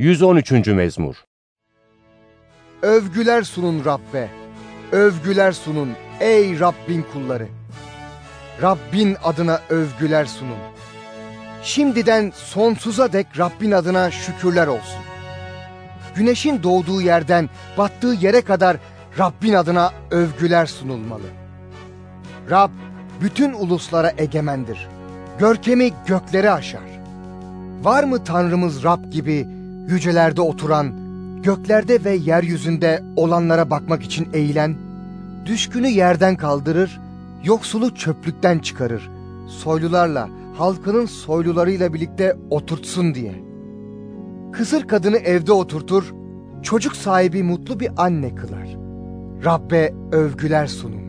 113. Mezmur Övgüler sunun Rabbe. Övgüler sunun ey Rabbin kulları. Rabbin adına övgüler sunun. Şimdiden sonsuza dek Rabbin adına şükürler olsun. Güneşin doğduğu yerden battığı yere kadar Rabbin adına övgüler sunulmalı. Rab bütün uluslara egemendir. Görkemi gökleri aşar. Var mı Tanrımız Rab gibi yücelerde oturan, göklerde ve yeryüzünde olanlara bakmak için eğilen, düşkünü yerden kaldırır, yoksulu çöplükten çıkarır, soylularla, halkının soylularıyla birlikte oturtsun diye. Kısır kadını evde oturtur, çocuk sahibi mutlu bir anne kılar. Rabbe övgüler sunun.